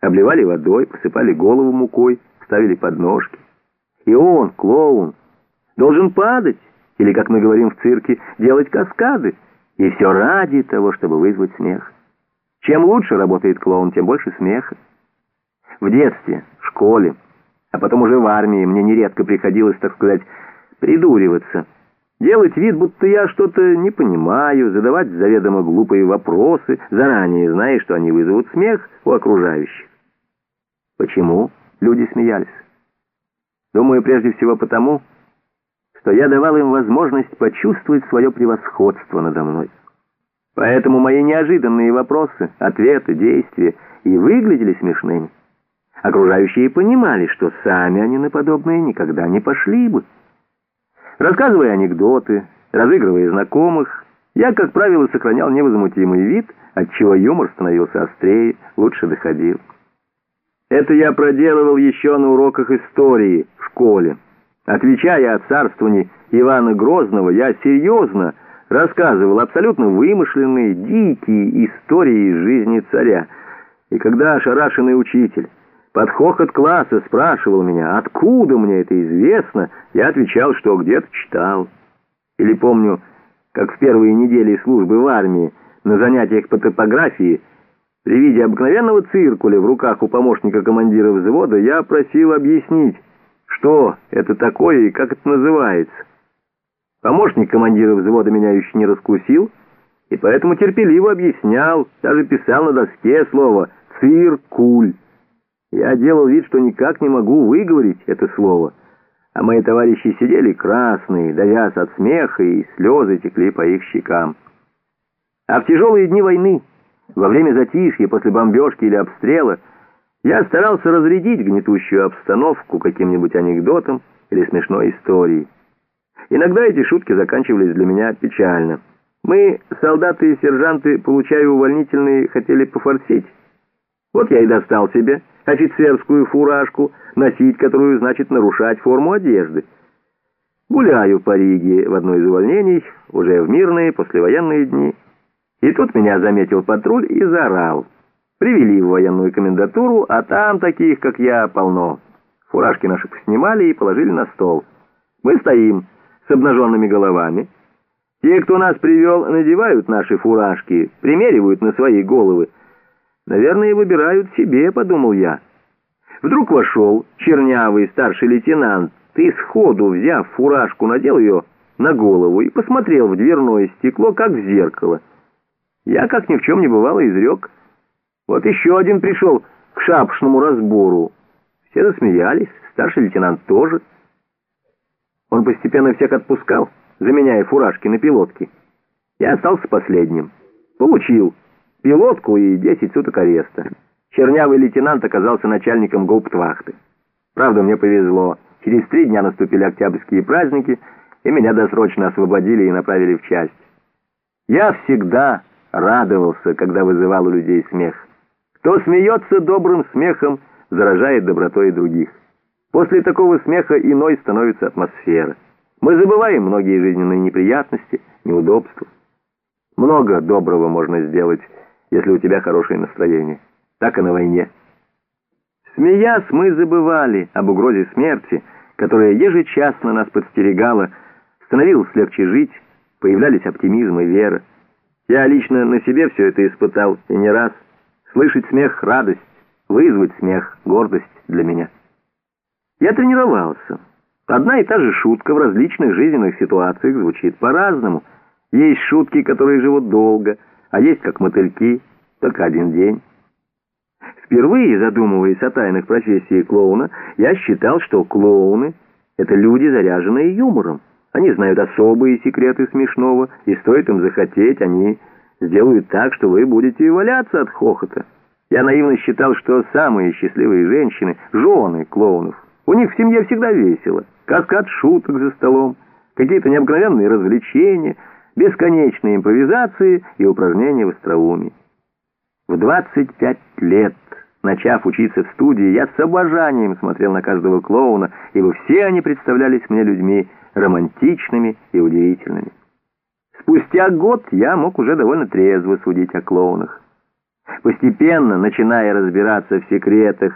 Обливали водой, посыпали голову мукой, ставили подножки. И он, клоун, должен падать, или, как мы говорим в цирке, делать каскады. И все ради того, чтобы вызвать смех. Чем лучше работает клоун, тем больше смеха. В детстве, в школе, а потом уже в армии мне нередко приходилось, так сказать, придуриваться. Делать вид, будто я что-то не понимаю, задавать заведомо глупые вопросы, заранее зная, что они вызовут смех у окружающих. Почему люди смеялись? Думаю, прежде всего потому, что я давал им возможность почувствовать свое превосходство надо мной. Поэтому мои неожиданные вопросы, ответы, действия и выглядели смешными. Окружающие понимали, что сами они на подобное никогда не пошли бы. Рассказывая анекдоты, разыгрывая знакомых, я, как правило, сохранял невозмутимый вид, отчего юмор становился острее, лучше доходил. Это я проделывал еще на уроках истории в школе. Отвечая о царствовании Ивана Грозного, я серьезно рассказывал абсолютно вымышленные, дикие истории из жизни царя. И когда ошарашенный учитель под хохот класса спрашивал меня, откуда мне это известно, я отвечал, что где-то читал. Или помню, как в первые недели службы в армии на занятиях по топографии при виде обыкновенного циркуля в руках у помощника командира взвода я просил объяснить, что это такое и как это называется. Помощник командира взвода меня еще не раскусил, и поэтому терпеливо объяснял, даже писал на доске слово «циркуль». Я делал вид, что никак не могу выговорить это слово, а мои товарищи сидели красные, давясь от смеха, и слезы текли по их щекам. А в тяжелые дни войны во время затишья, после бомбежки или обстрела, я старался разрядить гнетущую обстановку каким-нибудь анекдотом или смешной историей. Иногда эти шутки заканчивались для меня печально. Мы, солдаты и сержанты, получая увольнительные, хотели пофорсить. Вот я и достал себе офицерскую фуражку, носить которую значит нарушать форму одежды. Гуляю по Риге в одной из увольнений, уже в мирные послевоенные дни. И тут меня заметил патруль и заорал. Привели в военную комендатуру, а там таких, как я, полно. Фуражки наши поснимали и положили на стол. Мы стоим с обнаженными головами. Те, кто нас привел, надевают наши фуражки, примеривают на свои головы. Наверное, выбирают себе, подумал я. Вдруг вошел чернявый старший лейтенант и сходу, взяв фуражку, надел ее на голову и посмотрел в дверное стекло, как в зеркало. Я, как ни в чем не бывало, изрек. Вот еще один пришел к шапошному разбору. Все засмеялись, старший лейтенант тоже. Он постепенно всех отпускал, заменяя фуражки на пилотки. Я остался последним. Получил пилотку и 10 суток ареста. Чернявый лейтенант оказался начальником гауптвахты. Правда, мне повезло. Через три дня наступили октябрьские праздники, и меня досрочно освободили и направили в часть. Я всегда радовался, когда вызывал у людей смех. Кто смеется добрым смехом, заражает добротой других. После такого смеха иной становится атмосфера. Мы забываем многие жизненные неприятности, неудобства. Много доброго можно сделать, если у тебя хорошее настроение. Так и на войне. Смеясь, мы забывали об угрозе смерти, которая ежечасно нас подстерегала, становилось легче жить, появлялись оптимизм и вера. Я лично на себе все это испытал, и не раз. Слышать смех — радость, вызвать смех — гордость для меня. Я тренировался. Одна и та же шутка в различных жизненных ситуациях звучит по-разному. Есть шутки, которые живут долго, а есть как мотыльки, только один день. Впервые задумываясь о тайных профессии клоуна, я считал, что клоуны — это люди, заряженные юмором. Они знают особые секреты смешного, и стоит им захотеть, они сделают так, что вы будете валяться от хохота. Я наивно считал, что самые счастливые женщины — жены клоунов. У них в семье всегда весело. Каскад шуток за столом, какие-то необыкновенные развлечения, бесконечные импровизации и упражнения в остроумии. В 25 лет, начав учиться в студии, я с обожанием смотрел на каждого клоуна, ибо все они представлялись мне людьми, романтичными и удивительными. Спустя год я мог уже довольно трезво судить о клоунах. Постепенно, начиная разбираться в секретах